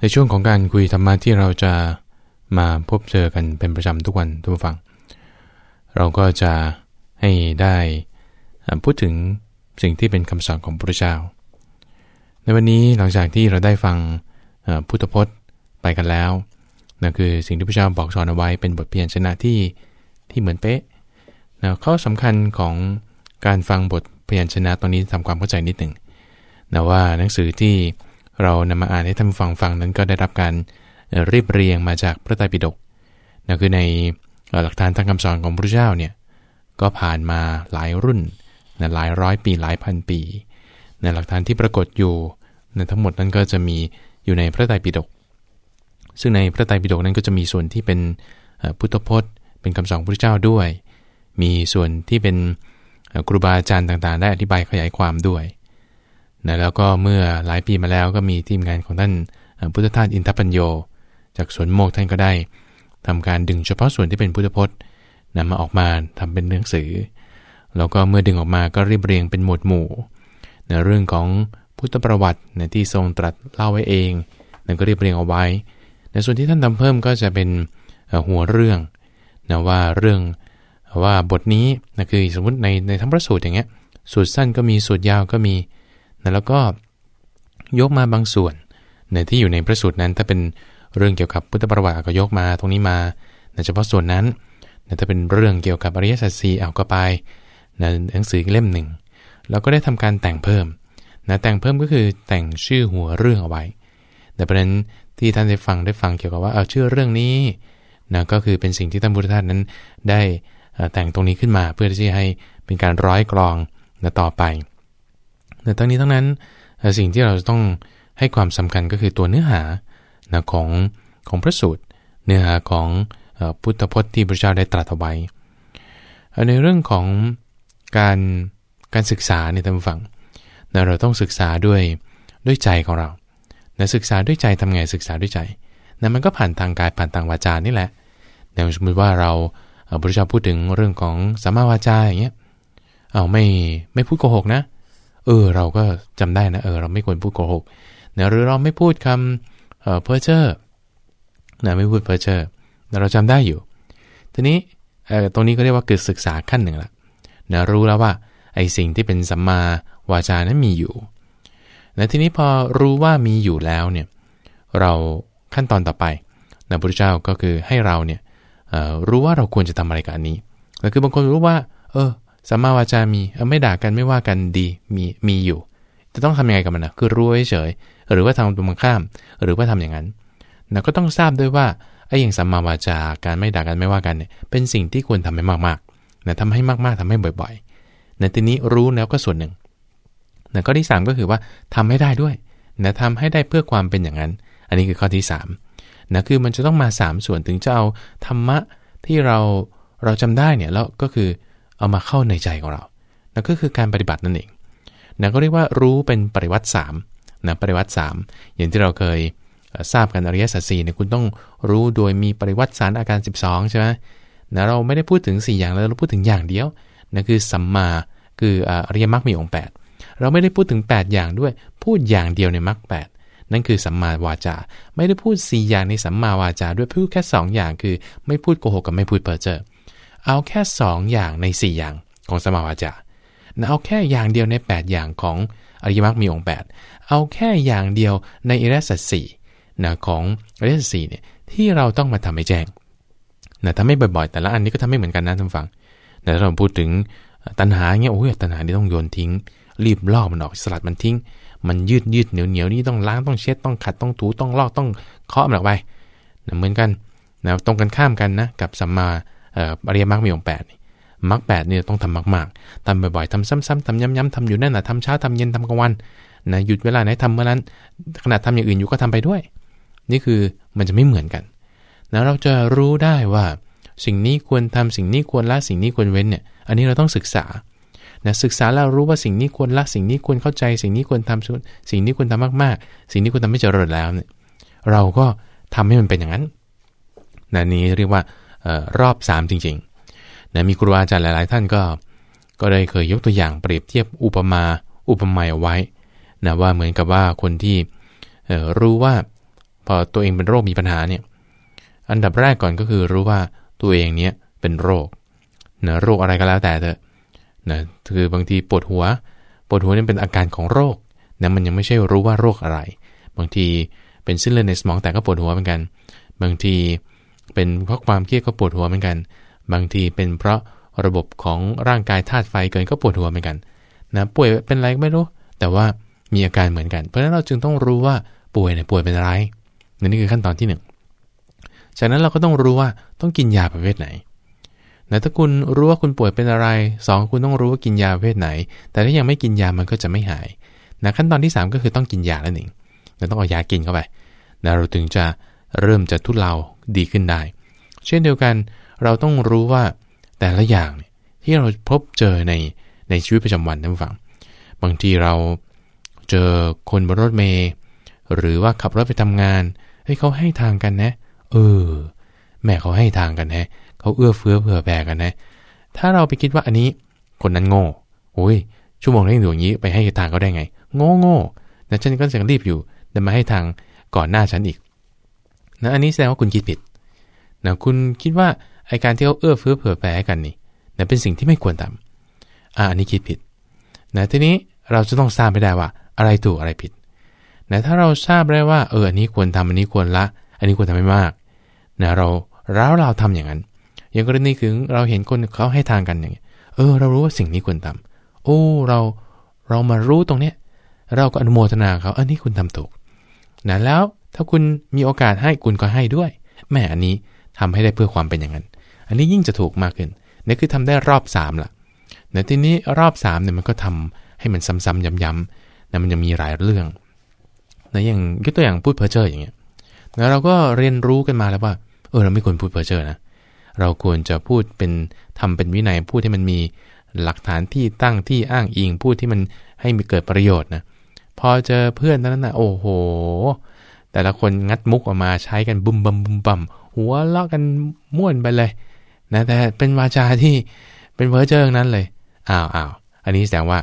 ในช่วงของการคุยธรรมะที่เราจะมาพบเจอกันเป็นประจำทุกวันทุกฝังเราก็จะให้ได้พูดถึงสิ่งที่เป็นคำสอนของพระเจ้า ในวันนี้หลังจากที่เราได้ฟังพุทธพจน์ไปกันแล้วนั่นคือสิ่งที่พระเจ้าบอกสอนเอาไว้เป็นบทเพียนชนะที่ที่เหมือนเป๊ะนะข้อสำคัญของการฟังบทเพียัญชนะตรงนี้ทำความเข้าใจนิดหนึ่งนะว่าหนังสือที่ เรานำมาอ่านให้ท่านฟังฟังนั้นก็ได้รับการเรียบเรียงมาจากพระไตรปิฎกนะคือในหลักฐานทางคำสอนของพระเจ้าเนี่ยก็ผ่านมาหลายรุ่นนะหลายร้อยปีหลายพันปีนะหลักฐานที่ปรากฏอยู่นะทั้งหมดนั้นก็จะมีอยู่ในพระไตรปิฎกซึ่งในพระไตรปิฎกนั้นก็จะมีส่วนที่เป็นพุทธพจน์ เป็นคำสอนพระเจ้าด้วย มีส่วนที่เป็นครูบาอาจารย์ต่างๆ ได้อธิบายขยายความด้วย นะแล้วก็เมื่อหลายปีมาแล้วก็มีทีมงานของท่านพุทธทาสอินทปัญโย จากสวนโมกท่านก็ได้ทำการดึงเฉพาะส่วนที่เป็นพุทธพจน์นำมาออกมาทำเป็นหนังสือ แล้วก็เมื่อดึงออกมาก็เรียบเรียงเป็นหมวดหมู่ในเรื่องของพุทธประวัติในที่ทรงตรัสเล่าไว้เองนั่นก็เรียบเรียงเอาไว้ ในส่วนที่ท่านทำเพิ่มก็จะเป็นหัวเรื่องนะว่าเรื่องว่าบทนี้นะคือสมมติในในทั้งพระสูตรอย่างเงี้ยสูตรสั้นก็มีสูตรยาวก็มี นะแล้วก็ยกมาบางส่วนในที่อยู่ในพระสูตรนั้น ถ้าเป็นเรื่องเกี่ยวกับพุทธประวัติก็ยกมาตรงนี้มาในเฉพาะส่วนนั้นนะถ้าเป็นเรื่องเกี่ยวกับอริยสัจสี่เอาก็ไปในหนังสือเล่มหนึ่งเราก็ได้ทำการแต่งเพิ่มนะแต่งเพิ่มก็คือแต่งชื่อหัวเรื่องเอาไว้แต่ประเด็นที่ท่านได้ฟังได้ฟังเกี่ยวกับว่าเอาชื่อเรื่องนี้นะก็คือเป็นสิ่งที่ท่านพุทธทาสนั้นได้แต่งตรงนี้ขึ้นมาเพื่อที่จะให้เป็นการร้อยกรองนะต่อไป แต่ทั้งนี้ทั้งนั้นสิ่งที่เราจะต้องให้ความสำคัญก็คือตัวเนื้อหานะของของพระสูตร เนื้อหาของพุทธพจน์ที่พระเจ้าได้ตรัสเอาไว้ในเรื่องของการการศึกษาในทางฝั่งนะเราต้องศึกษาด้วยด้วยใจของเรานะศึกษาด้วยใจทำไงศึกษาด้วยใจนะมันก็ผ่านทางกายผ่านทางวาจานี่แหละอย่สมมติว่าเราพระเจ้าพูดถึงเรื่องของสัมมาวาจาอย่างเงี้ยเอาไม่ไม่พูดโกหกนะ ออ เราก็จำได้นะเออเราไม่ควรพูดโกหกนะหรือเราไม่พูดคำเอ่อเพ้อเจ้อนะไม่พูดเพ้อเจ้อเราจำได้อยู่ ทีนี้เอ่อตรงนี้ก็เรียกว่าเกิดศึกษาขั้นหนึ่งละนะรู้แล้วว่าไอ้สิ่งที่เป็นสัมมาวาจานั้นมีอยู่และทีนี้พอรู้ว่ามีอยู่แล้วเนี่ยเราขั้นตอนต่อไปนะพระเจ้าก็คือให้เราเนี่ยรู้ว่าเราควรจะทำอะไรกับอันนี้ก็คือบางคนรู้ว่า เออ สัมมาวาจามีไม่ด่ากันไม่ว่ากันดีมีมีอยู่จะต้องทำยังไงกับมันนะคือรู้เฉยหรือว่าทำตรงข้าม หรือว่าทำอย่างนั้นนะก็ต้องทราบด้วยว่าไอ้อย่างสัมมาวาจาการไม่ด่ากันไม่ว่ากันเนี่ยเป็นสิ่งที่ควรทำให้มากๆนะทำให้มากๆทำให้บ่อยๆในทีนี้รู้แล้วก็ส่วนหนึ่งนะข้อที่ 3 ก็คือว่าทำให้ได้ด้วยนะทำให้ได้เพื่อความเป็นอย่างนั้น อันนี้คือข้อที่3นะคือมันจะต้องมา 3 ส่วนถึงจะเอาธรรมะที่เราเราจำได้เนี่ยแล้วก็คือ เอามาเข้าในใจของเรานั่นก็คือการปฏิบัตินั่นเองนั่นก็เรียกว่ารู้เป็นปริวัติ3นะปริวัติ3อย่างที่เราเคยทราบกันอริยสัจสี่เนี่ยคุณต้องรู้โดยมีปริวัติสารอาการ 12 ใช่ไหมนะเราไม่ได้พูดถึง 4 อย่างแล้วเราพูดถึงอย่างเดียวนั่นคือสัมมาคืออริยมรรคมีองค์ 8 เราไม่ได้พูดถึง 8 อย่างด้วย พูดอย่างเดียวในมรรคแนั่นคือสัมมาวาจา ไม่ได้พูด 4 อย่างในสัมมาวาจา ด้วยพูดแค่ 2 อย่างคือ ไม่พูดโกหกกับไม่พูดเพ้อเจ้อ เอาแค่2อย่างใน4อย่างของสมาวาจาเอาแค่อย่างเดียวใน 8 อย่างของอริยมรรคมีองค์ 8 เอาแค่อย่างเดียวในอิรัสัตสี่นะของอริยสัจสี่เนี่ยที่เราต้องมาทำให้แจ้งนะทำให้บ่อยๆ แต่ละอันนี้ก็ทำไม่เหมือนกันนะท่านฟังแต่ถ้าเราพูดถึงตัณหาเงี้ยโอ้ยตัณหานี่ต้องโยนทิ้ง รีบลอกมันออกสลัดมันทิ้ง มันยืดยืดเหนียวเหนียวนี่ต้องล้างต้องเช็ดต้องขัดต้องถูต้องลอกต้องเคาะมันออกไปนะเหมือนกันนะตรงกันข้ามกันนะกับสัมมา อริยมรรคมีองค์แปดมรรคแปดเนี่ยต้องทำมากๆทำบ่อยๆทำซ้ำๆทำย้ำๆทำอยู่นั่นนะทำเช้าทำเย็นทำกลางวันนะหยุดเวลาไหนทำเมื่อนั้นขณะทำอย่างอื่นอยู่ก็ทำไปด้วย นี่คือมันจะไม่เหมือนกันนะเราจะรู้ได้ว่า สิ่งนี้ควรทำสิ่งนี้ควรละสิ่งนี้ควรเว้นเนี่ยอันนี้เราต้องศึกษานะศึกษาแล้วรู้ว่าสิ่งนี้ควรละสิ่งนี้ควรเข้าใจ สิ่งนี้ควรทำสิ่งนี้ควรทำมากๆ สิ่งนี้ควรทำไม่เจริญแล้วเนี่ยเราก็ทำให้มันเป็นอย่างนั้นนะนี้เรียกว่า รอบ 3 จริงๆนะมีครูอาจารย์หลาย ๆ ท่านก็ ก็ได้เคยยกตัวอย่างเปรียบเทียบอุปมาอุปไมยเอาไว้นะว่าเหมือนกับว่าคนที่รู้ว่าพอตัวเองเป็นโรคมีปัญหาเนี่ยอันดับแรกก่อนก็คือรู้ว่าตัวเองเนี้ยเป็นโรคนะโรคอะไรก็แล้วแต่เถอะนะคือบางทีปวดหัว ปวดหัวนี่เป็นอาการของโรคนะมันยังไม่ใช่รู้ว่าโรคอะไร บางทีเป็นเส้นเลือดในสมองแต่ก็ปวดหัวเหมือนกัน บางที เป็นเพราะความเครียดก็ปวดหัวเหมือนกัน บางทีเป็นเพราะระบบของร่างกายธาตุไฟเกินก็ปวดหัวเหมือนกันนะป่วยเป็นอะไรไม่รู้ แต่ว่ามีอาการเหมือนกัน เพราะฉะนั้นเราจึงต้องรู้ว่าป่วยเนี่ยป่วยเป็นอะไรนี่คือขั้นตอนที่ 1 จากนั้นเราก็ต้องรู้ว่าต้องกินยาประเภทไหนนะถ้าคุณรู้ว่าคุณป่วยเป็นอะไร 2 คุณต้องรู้ว่ากินยาประเภทไหน แต่ถ้ายังไม่กินยามันก็จะไม่หายนะขั้นตอนที่ 3 ก็คือต้องกินยาแล้วหนึ่งเราต้องเอายากินเข้าไปนะเราถึงจะ เริ่มจะทุเลาดีขึ้นได้ เช่นเดียวกันเราต้องรู้ว่าแต่ละอย่างที่เราพบเจอในในชีวิตประจำวันท่านฟังบางทีเราเจอคนบนรถเมย์หรือว่าขับรถไปทำงานเฮ้ยเขาให้ทางกันนะ เออ แม่เขาให้ทางกันนะเขาเอื้อเฟื้อเผื่อแผ่กันนะ ถ้าเราไปคิดว่าอันนี้คนนั้นโง่โอ้ยชั่วโมงเร่งด่วนอย่างนี้ไปให้ทางเขาได้ไง โง่โง่นะฉันก็ยังรีบอยู่แต่มาให้ทางก่อนหน้าฉันอีก นะอันนี้แสดงว่าคุณคิดผิดนะคุณคิดว่าไอการที่เขาเอื้อเฟื้อเผื่อแผ่กันนี่นะเป็นสิ่งที่ไม่ควรทำอ่าอันนี้คิดผิดนะทีนี้เราจะต้องทราบไปได้ว่า อะไรถูกอะไรผิดนะถ้าเราทราบได้ว่าเอออันนี้ควรทำอันนี้ควรละ อันนี้ควรทำไม่มากนะเราแล้วเราทำอย่างนั้น อย่างกรณีคือเราเห็นคนเขาให้ทางกันอย่างเงี้ยเออ เรารู้ว่าสิ่งนี้ควรทำโอ้เราเรามารู้ตรงเนี้ยเราก็อนุโมทนาเขาอันนี้คุณทำถูกนะแล้ว ถ้าคุณมีโอกาสให้คุณก็ให้ด้วยแม่อันนี้ทำให้ได้เพื่อความเป็นอย่างนั้น อันนี้ยิ่งจะถูกมากขึ้นนี่คือทำได้รอบ3ละในทีนี้รอบ3เนี่ยมันก็ทำให้มันซ้ำๆย้ำๆนะมันยังมีหลายเรื่องนะอย่างยกตัวอย่างพูดเพ้อเจ้ออย่างเงี้ยแล้วเราก็เรียนรู้กันมาแล้วว่า เออเราไม่ควรพูดเพ้อเจ้อนะ เราควรจะพูดเป็นทำเป็นวินัยพูดให้มันมีหลักฐานที่ตั้งที่อ้างอิงพูดที่มันให้มีเกิดประโยชน์นะ พอเจอเพื่อนนั้นนะโอ้โห แต่ละคนงัดมุกออกมาใช้กันบุมบัมบุมบัมหัวเลาะกันม่วนไปเลยนะแต่เป็นวาจาที่เป็นเพ้อเจ้อนั้นเลยอ้าวอ้าวอันนี้แสดงว่า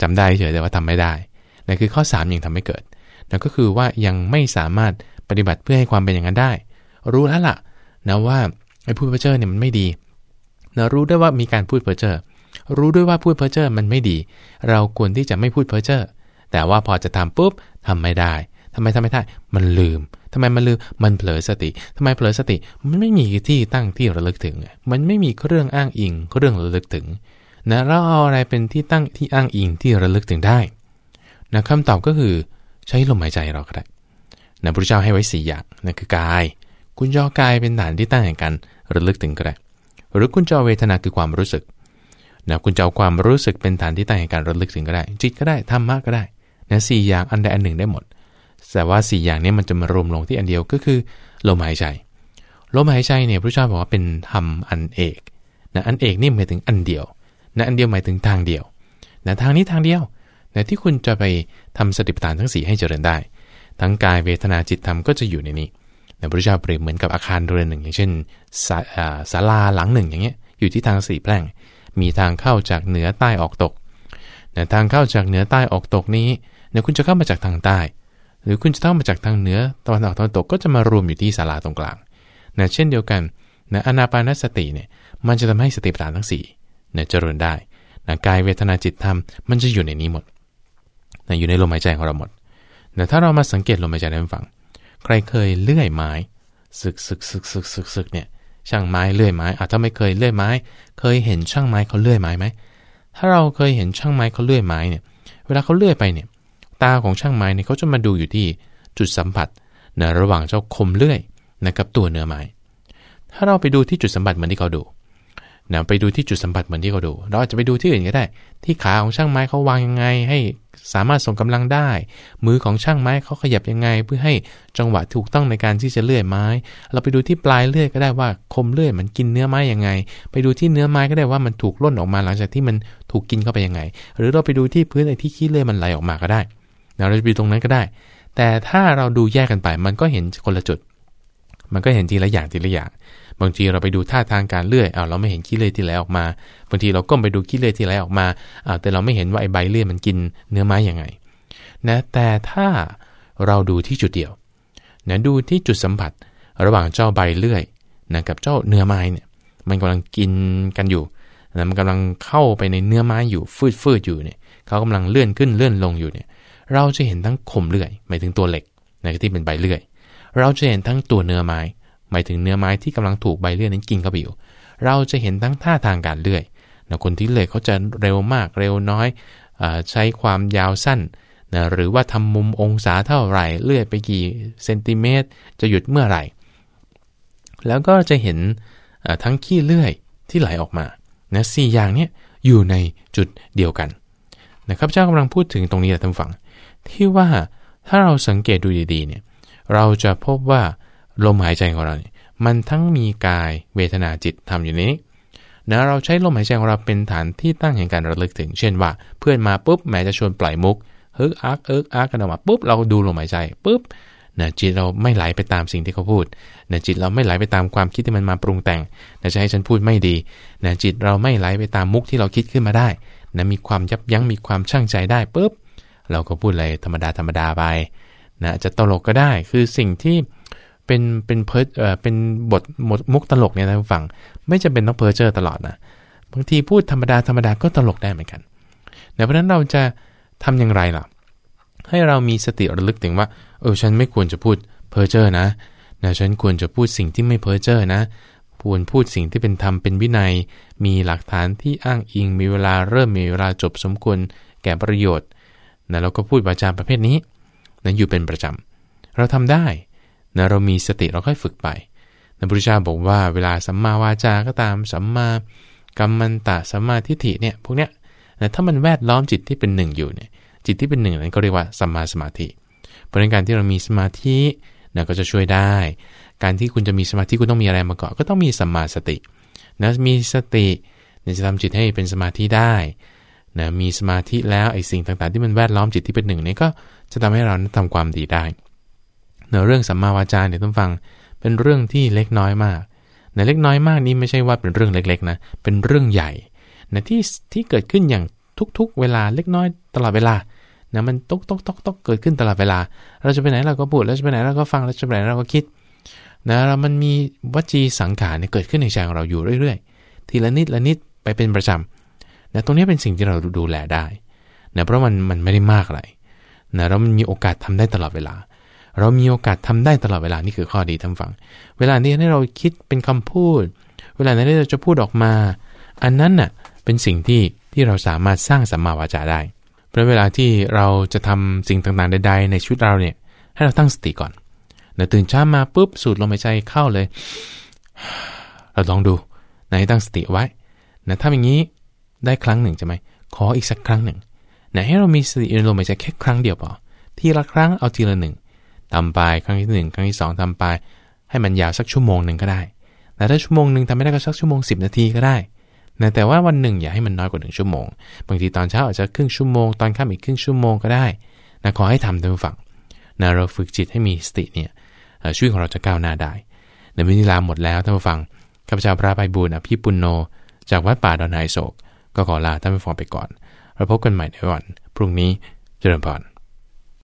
จำได้เฉยแต่ว่าทำไม่ได้นั่นคือข้อ 3 ยังทำไม่เกิดนั่นก็คือว่ายังไม่สามารถปฏิบัติเพื่อให้ความเป็นอย่างนั้นได้ รู้แล้วล่ะนะว่าไอ้พูดเพ้อเจ้อเนี่ยมันไม่ดีนะรู้ด้วยว่ามีการพูดเพ้อเจ้อรู้ด้วยว่าพูดเพ้อเจ้อมันไม่ดี เราควรที่จะไม่พูดเพ้อเจ้อแต่ว่าพอจะทำปุ๊บทำไม่ได้ ทำไมทำไม่ได้ มันลืมทำไมมันลืม มันเผลอสติทำไมเผลอสติ มันไม่มีที่ตั้งที่ระลึกถึง มันไม่มีเครื่องอ้างอิงเครื่องระลึกถึงนะเราเอาอะไรเป็นที่ตั้งที่อ้างอิงที่ระลึกถึงได้นะคำตอบก็คือใช้ลมหายใจเราก็ได้นะพระเจ้าให้ไว้สี่อย่างนั่นคือกาย คุณจะเอกายเป็นฐานที่ตั้งแห่งการระลึกถึงก็ได้ หรือคุณจะเอเวทนาคือความรู้สึกนะคุณจะเอาความรู้สึกเป็นฐานที่ตั้งแห่งการระลึกถึงก็ได้ จิตก็ได้ธรรมะก็ได้นะสี่อย่างอันใดอันหนึ่งได้หมด แต่ว่าสี่อย่างนี้มันจะมารวมลงที่อันเดียวก็คือลมหายใจลมหายใจเนี่ยพระเจ้าบอกว่าเป็นธรรมอันเอกนะอันเอกนี่หมายถึงอันเดียวนะอันเดียวหมายถึงทางเดียวนะทางนี้ทางเดียวนะที่คุณจะไปทำสติปัฏฐานทั้ง 4 ให้เจริญได้ ทั้งกายเวทนาจิตธรรมก็จะอยู่ในนี้นะพระเจ้าเปรียบเหมือนกับอาคารเรือนหนึ่ง อย่างเช่นศาลาหลังหนึ่งอย่างเงี้ยอยู่ที่ทางสี่แพร่ง มีทางเข้าจากเหนือใต้ออกตกนะทางเข้าจากเหนือใต้ออกตกนี้นี่ยคุณจะเข้ามาจากทางใต้ หรือคุณจะเข้ามาจากทางเหนือตะวันออกตะวันตกก็จะมารวมอยู่ที่ศาลาตรงกลางนะเช่นเดียวกันนะอนาปานสติเนี่ยมันจะทำให้สติปัฏฐานทั้ง4เนี่ยเจริญได้นะกายเวทนาจิตธรรมมันจะอยู่ในนี้หมดนะอยู่ในลมหายใจของเราหมดแต่ถ้าเรามาสังเกตลมหายใจในฝั่งใครเคยเลื่อยไม้สึกสึกสึกสึกสึกสึกเนี่ยช่างไม้เลื่อยไม้อะถ้าไม่เคยเลื่อยไม้ เคยเห็นช่างไม้เขาเลื่อยไม้ไหมถ้าเราเคยเห็นช่างไม้เขาเลื่อยไม้เนี่ย เวลาเขาเลื่อยไปเนี่ย ตาของช่างไม้เนี่ยเขาจะมาดูอยู่ที่จุดสัมผัสนะระหว่างเจ้าคมเลื่อยนะกับตัวเนื้อไม้ ถ้าเราไปดูที่จุดสัมผัสเหมือนที่เขาดูนะไปดูที่จุดสัมผัสเหมือนที่เขาดู เราอาจจะไปดูที่อื่นก็ได้ ที่ขาของช่างไม้เขาวางยังไง ให้สามารถส่งกำลังได้ มือของช่างไม้เขาขยับยังไง เพื่อให้จังหวะถูกต้องในการที่จะเลื่อยไม้ เราไปดูที่ปลายเลื่อยก็ได้ว่าคมเลื่อยมันกินเนื้อไม้ยังไง ไปดูที่เนื้อไม้ก็ได้ว่ามันถูกล่นออกมาหลังจากที่มันถูกกินเข้าไปยังไง หรือเราไปดูที่พื้นไอ้ที่ขี้เลื่อยมันไหลออกมาก็ได้ เราจะไปตรงนั้นก็ได้ แต่ถ้าเราดูแยกกันไป มันก็เห็นคนละจุด มันก็เห็นทีละอย่างทีละอย่าง บางทีเราไปดูท่าทางการเลื่อยเอาเราไม่เห็นขี้เลื่อยที่ไหลออกมา บางทีเราก้มไปดูขี้เลื่อยที่ไหลออกมาเอาแต่เราไม่เห็นว่าไอ้ใบเลื่อยมันกินเนื้อไม้อย่างไงนะแต่ถ้าเราดูที่จุดเดียวนะดูที่จุดสัมผัส ระหว่างเจ้าใบเลื่อยนะกับเจ้าเนื้อไม้เนี่ยมันกำลังกินกันอยู่นะมันกำลังเข้าไปในเนื้อไม้อยู่ฟืดฟืดอยู่เนี่ยเขากำลังเลื่อนขึ้นเลื่อนลงอยู่เนี่ย เราจะเห็นทั้งคมเลื่อยหมายถึงตัวเหล็กนะที่เป็นใบเลื่อย เราจะเห็นทั้งตัวเนื้อไม้ หมายถึงเนื้อไม้ที่กำลังถูกใบเลื่อยนั้นกินเข้าไปอยู่ เราจะเห็นทั้งท่าทางการเลื่อยนะคนที่เลื่อยเขาจะเร็วมากเร็วน้อยอใช้ความยาวสั้นนะหรือว่าทำมุมองศาเท่าไหร่เลื่อยไปกี่เซนติเมตร จะหยุดเมื่อไหร่ แล้วก็จะเห็นทั้งขี้เลื่อยที่ไหลออกมานะสี่อย่างนี้อยู่ในจุดเดียวกันนะครับเจ้ากำลังพูดถึงตรงนี้แหละท่านฟัง ที่ว่าถ้าเราสังเกตดูดีๆเนี่ยเราจะพบว่าลมหายใจของเราเนี่ยมันทั้งมีกายเวทนาจิตทำอยู่นี้นะเราใช้ลมหายใจของเราเป็นฐานที่ตั้งแห่งการระลึกถึง เช่นว่า เพื่อนมาปุ๊บแม้จะชวนปล่อยมุกเฮิกอักเอิกอักกันออกมาปุ๊บเราดูลมหายใจปุ๊บนะจิตเราไม่ไหลไปตามสิ่งที่เขาพูดนะจิตเราไม่ไหลไปตามความคิดที่มันมาปรุงแต่งนะจะให้ฉันพูดไม่ดีนะจิตเราไม่ไหลไปตามมุกที่เราคิดขึ้นมาได้นะมีความยับยั้งมีความช่างใจได้ปุ๊บ เราก็พูดอะไรธรรมดาธรรมดาไปนะจะตลกก็ได้คือสิ่งที่เป็นเป็นเพิร์เอ่อเป็นบทมุกตลกเนี่ยนะฟัง ไม่จำเป็นต้องเพ้อเจอตลอดนะบางทีพูดธรรมดาธรรมดาก็ตลกได้เหมือนกันเพราะนั้นเราจะทำอย่างไรล่ะ ให้เรามีสติระลึกถึงว่าเออฉันไม่ควรจะพูดเพ้อเจอนะนะฉันควรจะพูดสิ่งที่ไม่เพ้อเจอนะควรพูดสิ่งที่เป็นธรรมเป็นวินัย มีหลักฐานที่อ้างอิงมีเวลาเริ่มมีเวลาจบสมควรแก่ประโยชน์ นะเราก็พูดวาจาประเภทนี้นะอยู่เป็นประจำ เราทำได้นะเรามีสติเราค่อยฝึกไปนะพุทธเจ้าบอกว่าเวลาสัมมาวาจาก็ตามสัมมากัมมันตะสัมมาทิฏฐิเนี่ยพวกเนี้ยนะถ้ามันแวดล้อมจิตที่เป็นหนึ่งอยู่เนี่ยจิตที่เป็นหนึ่งนั้นก็เรียกว่าสัมมาสมาธิ เพราะในการที่เรามีสมาธินะก็จะช่วยได้ การที่คุณจะมีสมาธิคุณต้องมีอะไรมาเก่อนก็ต้องมีสัมมาสตินะมีสติเนี่ยจะทำจิตให้เป็นสมาธิได้ นะมีสมาธิแล้วไอ้สิ่งต่างๆ ที่มันแวดล้อมจิตที่เป็นหนึ่งนี่ก็จะทำให้เรานั้นทำความดีได้เนื้อเรื่องสัมมาวาจาเนี่ยต้องฟังเป็นเรื่องที่เล็กน้อยมากในเล็กน้อยมากนี้ไม่ใช่ว่าเป็นเรื่องเล็กๆนะเป็นเรื่องใหญ่นะที่ที่เกิดขึ้นอย่างทุกๆ เวลาเล็กน้อยตลอดเวลานะมันตกตกตกตกเกิดขึ้นตลอดเวลา เราจะไปไหนเราก็พูดเราจะไปไหนเราก็ฟังเราจะไปไหนเราก็คิดนะเรามันมีวัจีสังขารเนี่ยเกิดขึ้นในใจของเราอยู่เรื่อย ๆ ทีละนิดละนิดไปเป็นประจำ นะตรงนี้เป็นสิ่งที่เราดูแลได้นะเพราะมันมันไม่ได้มากอะไรนะเรามันมีโอกาสทำได้ตลอดเวลา เรามีโอกาสทำได้ตลอดเวลานี่คือข้อดีทั้งฝั่งเวลานี้ให้เราคิดเป็นคำพูด เวลานั้นเราจะพูดออกมา อันนั้นน่ะเป็นสิ่งที่ที่เราสามารถสร้างสัมมาวาจาได้ เพราะเวลาที่เราจะทำสิ่งต่างๆใดๆในชีวิตเราเนี่ยให้เราตั้งสติก่อนนะตื่นเช้ามาปุ๊บสูดลมหายใจเข้าเลย เราลองดูนะให้ตั้งสติไว้นะถ้าอย่างนี้ ได้ครั้งหนึ่งใช่ไหมขออีกสักครั้งหนึ่งนะให้เรามีสติในลมหายใจแค่ครั้งเดียวพอทีละครั้งเอาทีละหนึ่งทำไปครั้งที่หนึ่งครั้งที่สองทำไป ให้มันยาวสักชั่วโมงหนึ่งก็ได้แต่ถ้าชั่วโมงหนึ่งทำไม่ได้ก็สักชั่วโมงสิบนาทีก็ได้นะแต่ว่าวันหนึ่งอย่าให้มันน้อยกว่าหนึ่งชั่วโมง บางทีตอนเช้าอาจจะครึ่งชั่วโมง ตอนค่ำอีกครึ่งชั่วโมงก็ได้นะขอให้ทำตามฝังนะเราฝึกจิตให้มีสติเนี่ยชีวิตของเราจะก้าวหน้าได้ในวินิลาหมดแล้วท่านผู้ฟังข้าพเจ้าพระไปบูรณอภิปุโน จากวัดป่าดอนไฮโศก ก็ขอลาท่านผู้ฟังไปก่อน เราพบกันใหม่ในวันพรุ่งนี้เจริญพร